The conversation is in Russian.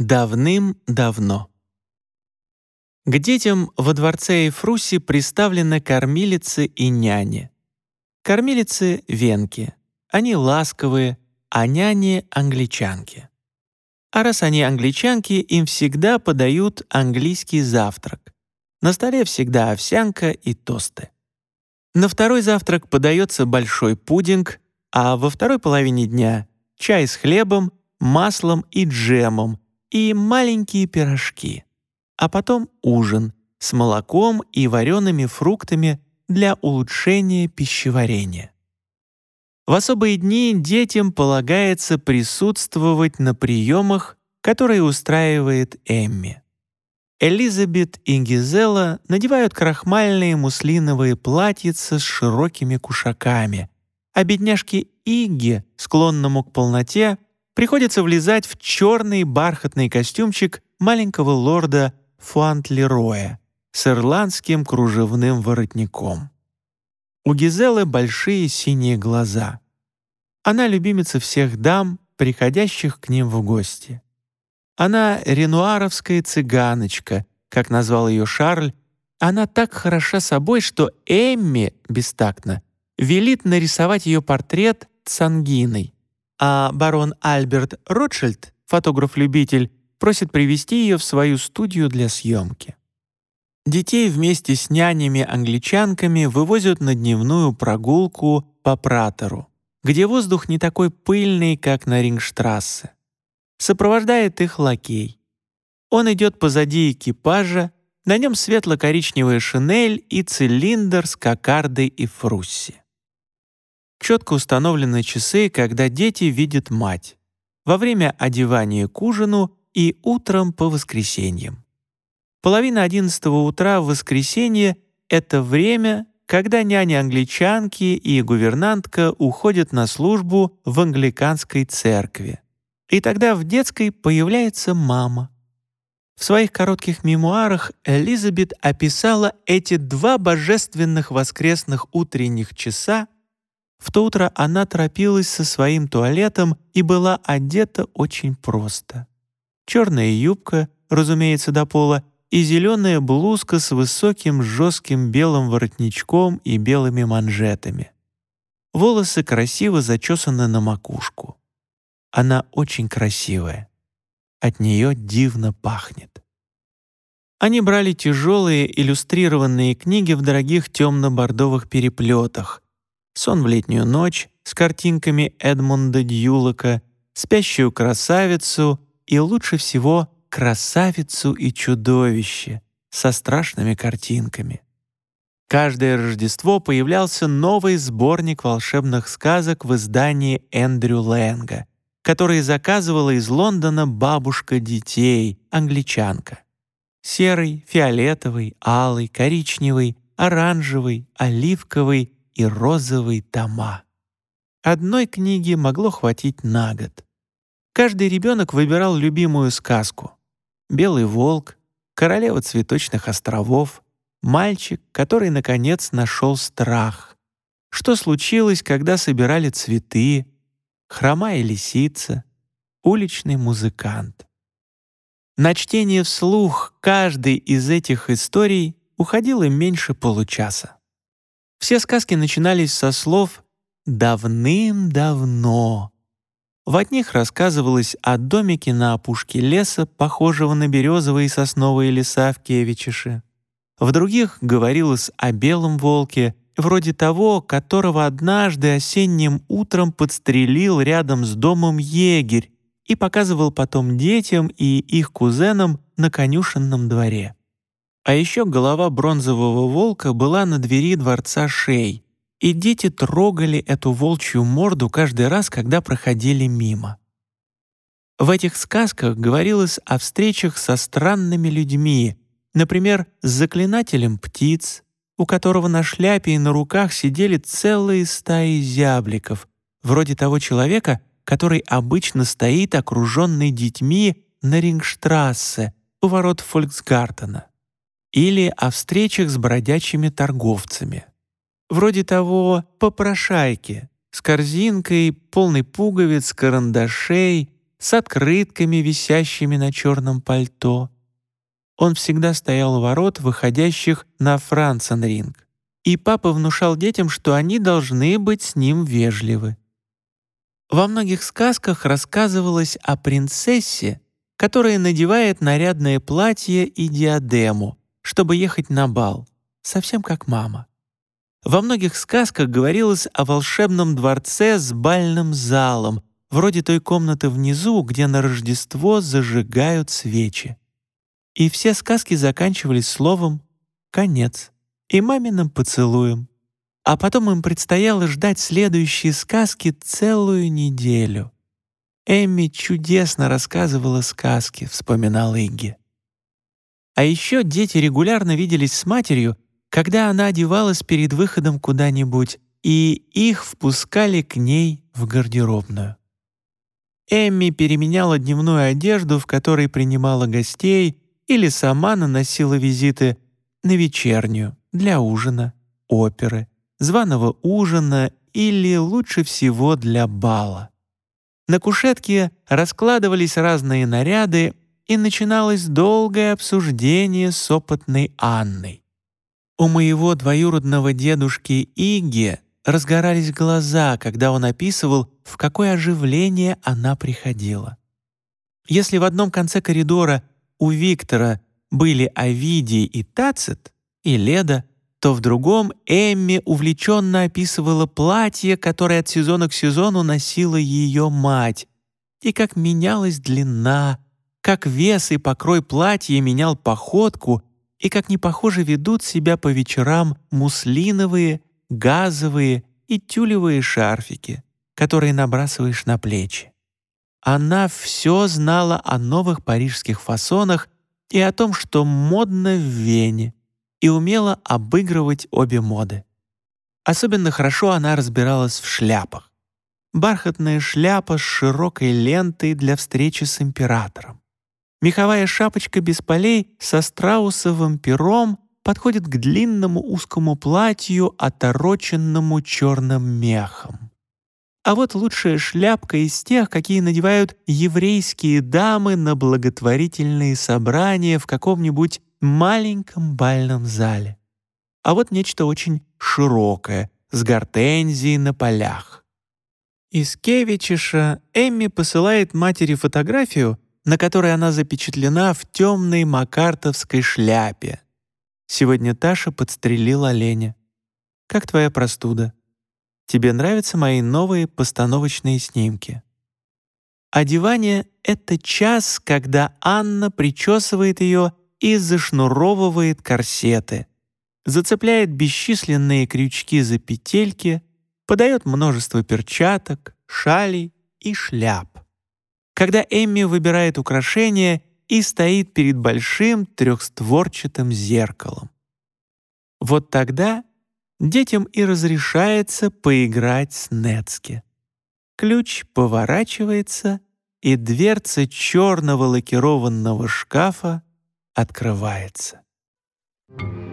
Давным-давно. К детям во дворце Эйфруси приставлены кормилицы и няни. Кормилицы — венки. Они ласковые, а няни — англичанки. А раз они англичанки, им всегда подают английский завтрак. На столе всегда овсянка и тосты. На второй завтрак подается большой пудинг, а во второй половине дня — чай с хлебом, маслом и джемом и маленькие пирожки а потом ужин с молоком и вареными фруктами для улучшения пищеварения. В особые дни детям полагается присутствовать на приемах, которые устраивает Эмми. Элизабет и Гизела надевают крахмальные муслиновые платьица с широкими кушаками, а бедняжке Игге, склонному к полноте, приходится влезать в черный бархатный костюмчик маленького лорда Фуант-Лероя с ирландским кружевным воротником. У Гизелы большие синие глаза. Она любимица всех дам, приходящих к ним в гости. Она ренуаровская цыганочка, как назвал ее Шарль. Она так хороша собой, что Эмми, бестактно, велит нарисовать ее портрет с ангиной. А барон Альберт Ротшильд, фотограф-любитель, просит привести ее в свою студию для съемки. Детей вместе с нянями-англичанками вывозят на дневную прогулку по Пратеру, где воздух не такой пыльный, как на Рингштрассе. Сопровождает их лакей. Он идет позади экипажа, на нем светло-коричневая шинель и цилиндр с кокардой и фрусси. Четко установлены часы, когда дети видят мать. Во время одевания к ужину и утром по воскресеньям. Половина одиннадцатого утра в воскресенье — это время, когда няня-англичанки и гувернантка уходят на службу в англиканской церкви. И тогда в детской появляется мама. В своих коротких мемуарах Элизабет описала эти два божественных воскресных утренних часа. В то утро она торопилась со своим туалетом и была одета очень просто черная юбка, разумеется, до пола, и зеленая блузка с высоким жестким белым воротничком и белыми манжетами. Волосы красиво зачесаны на макушку. Она очень красивая. От нее дивно пахнет. Они брали тяжелые иллюстрированные книги в дорогих темно-бордовых переплетах. «Сон в летнюю ночь» с картинками Эдмунда Дьюлока, «Спящую красавицу» и лучше всего «Красавицу и чудовище» со страшными картинками. Каждое Рождество появлялся новый сборник волшебных сказок в издании Эндрю Лэнга, который заказывала из Лондона бабушка детей, англичанка. Серый, фиолетовый, алый, коричневый, оранжевый, оливковый и розовый тома. Одной книги могло хватить на год. Каждый ребенок выбирал любимую сказку. «Белый волк», «Королева цветочных островов», «Мальчик, который, наконец, нашел страх», «Что случилось, когда собирали цветы», «Хромая лисица», «Уличный музыкант». На чтение вслух каждой из этих историй уходило меньше получаса. Все сказки начинались со слов «давным-давно», в одних рассказывалось о домике на опушке леса, похожего на березовые и сосновые леса в Кевичише. В других говорилось о белом волке, вроде того, которого однажды осенним утром подстрелил рядом с домом егерь и показывал потом детям и их кузенам на конюшенном дворе. А еще голова бронзового волка была на двери дворца Шей, и дети трогали эту волчью морду каждый раз, когда проходили мимо. В этих сказках говорилось о встречах со странными людьми, например, с заклинателем птиц, у которого на шляпе и на руках сидели целые стаи зябликов, вроде того человека, который обычно стоит окруженный детьми на Рингштрассе у ворот Фольксгартена, или о встречах с бродячими торговцами вроде того попрошайки с корзинкой, полной пуговиц, карандашей, с открытками, висящими на черном пальто. Он всегда стоял у ворот, выходящих на Франценринг, и папа внушал детям, что они должны быть с ним вежливы. Во многих сказках рассказывалось о принцессе, которая надевает нарядное платье и диадему, чтобы ехать на бал, совсем как мама. Во многих сказках говорилось о волшебном дворце с бальным залом, вроде той комнаты внизу, где на Рождество зажигают свечи. И все сказки заканчивались словом «конец» и маминым поцелуем. А потом им предстояло ждать следующие сказки целую неделю. Эмми чудесно рассказывала сказки, вспоминал Игги. А еще дети регулярно виделись с матерью, когда она одевалась перед выходом куда-нибудь, и их впускали к ней в гардеробную. Эмми переменяла дневную одежду, в которой принимала гостей, или сама наносила визиты на вечернюю, для ужина, оперы, званого ужина или лучше всего для бала. На кушетке раскладывались разные наряды, и начиналось долгое обсуждение с опытной Анной. У моего двоюродного дедушки Иги разгорались глаза, когда он описывал, в какое оживление она приходила. Если в одном конце коридора у Виктора были Овидий и Тацит, и Леда, то в другом Эмми увлеченно описывала платье, которое от сезона к сезону носила ее мать, и как менялась длина, как вес и покрой платья менял походку, и как непохоже ведут себя по вечерам муслиновые, газовые и тюлевые шарфики, которые набрасываешь на плечи. Она все знала о новых парижских фасонах и о том, что модно в Вене, и умела обыгрывать обе моды. Особенно хорошо она разбиралась в шляпах. Бархатная шляпа с широкой лентой для встречи с императором. Меховая шапочка без полей со страусовым пером подходит к длинному узкому платью, отороченному черным мехом. А вот лучшая шляпка из тех, какие надевают еврейские дамы на благотворительные собрания в каком-нибудь маленьком бальном зале. А вот нечто очень широкое, с гортензией на полях. Из Кевичиша Эмми посылает матери фотографию, на которой она запечатлена в темной макартовской шляпе. Сегодня Таша подстрелил оленя. Как твоя простуда? Тебе нравятся мои новые постановочные снимки? Одевание — это час, когда Анна причесывает ее и зашнуровывает корсеты, зацепляет бесчисленные крючки за петельки, подает множество перчаток, шалей и шляп. Когда Эмми выбирает украшения и стоит перед большим трехстворчатым зеркалом. Вот тогда детям и разрешается поиграть с Нецки. Ключ поворачивается, и дверца черного лакированного шкафа открывается. Thank you.